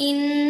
إن